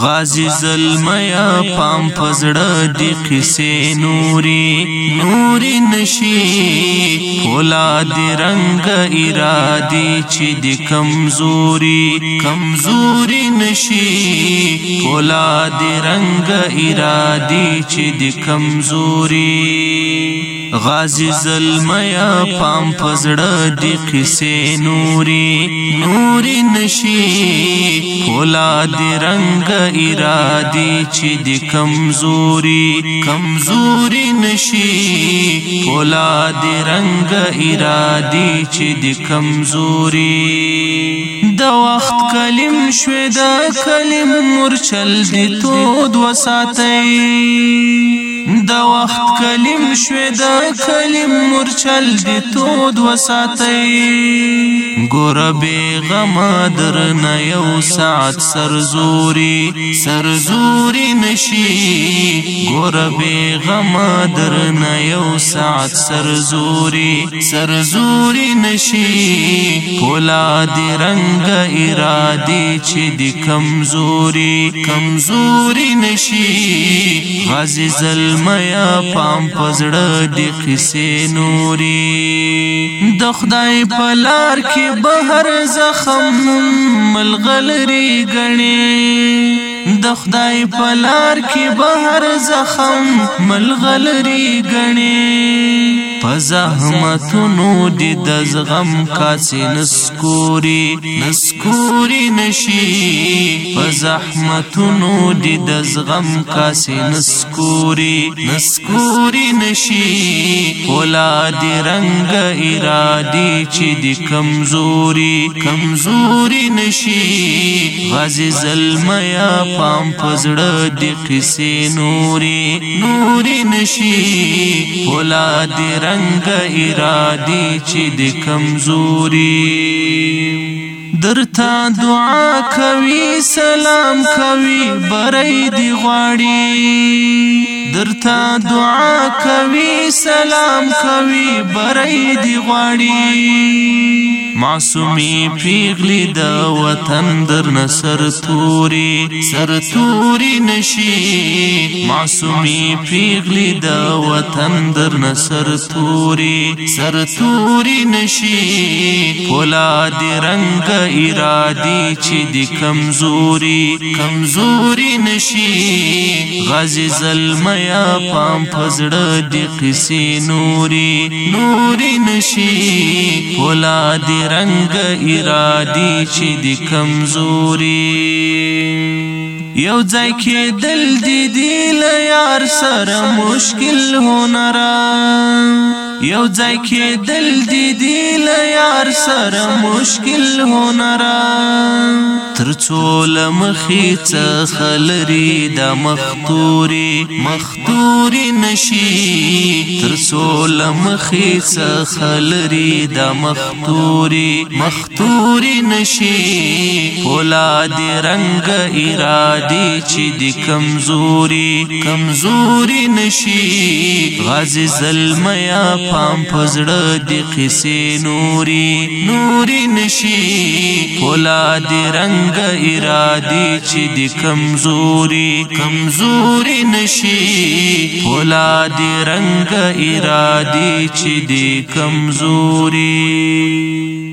غازی زلمیا پام پزړه دی قصه نوري نوري نشي فولاد رنگ ارادي چې دی کمزوري کمزوري نشي فولاد رنگ ارادي چې دی کمزوري غازی زلمیا پام پزړه دی قصې نوري نوري نشي کولا دی رنگ ارادي چې دی کمزوري کمزوري نشي کولا دی رنگ ارادي چې دی کمزوري د وخت کلم شوې د کلم مرچل دی تود وساتي د وخت کلم شوې د کلم مرچل دی تود وساتي ګور به غم در نه یو ساعت سرزوري سرزوري نشي ګور به غم در نه یو ساعت سرزوري سرزوري نشي فولاد رنگ ارادي چې د کمزوري کمزوري نشي غازي زلمیا پام پزړه د قصې نوري د خدای په لار کې بهر زخم ملغلري غني د خدای په لار کې بهر زخم ملغلري غني زحمتونو دې د زغم کاسې نسکوري نسکوري نشي په زحمتونو دې د زغم کاسې نسکوري نسکوري نشي ولا دې رنگ ارادي چې دې کمزوري کمزوري نشي غازي زلمیا پام پزړه دې قصې نوري نوري نشي ولا دې رنگ څنګه ارادي چې د کمزوري درتا دعا کوي سلام کوي بري دی غواړي درتا دعا کوي سلام کوي بري دی غواړي معصومی پیغلی دا وطن در نصر توری سر توری نشی معصومی پیغلی دا وطن در نصر توری سر توری نشی پولا دی رنگ ارادي چې د کمزوري کمزوري نشي غازي زلمیا پام فزړه د قصې نوري نوري نشي فولاد رنگ ارادي چې د کمزوري یو ځای کې دل دی دی ل یار سره مشکل هنرا یو ځای کې دل دی دی ل یار سره مشکل هنرا ترڅو لمخې څخه لري د مختوري مختوري نشي ترڅو لمخې څخه لري د مختوري مختوري نشي فولاد رنگ ارادي چې د کمزوري کمزوري نشي غازي زلمیا پام پزړه د قصې نوري نوري نشي فولاد رنگ څنګه ارادي چې د کمزوري کمزوري نشي فولاد رنگ ارادي چې د کمزوري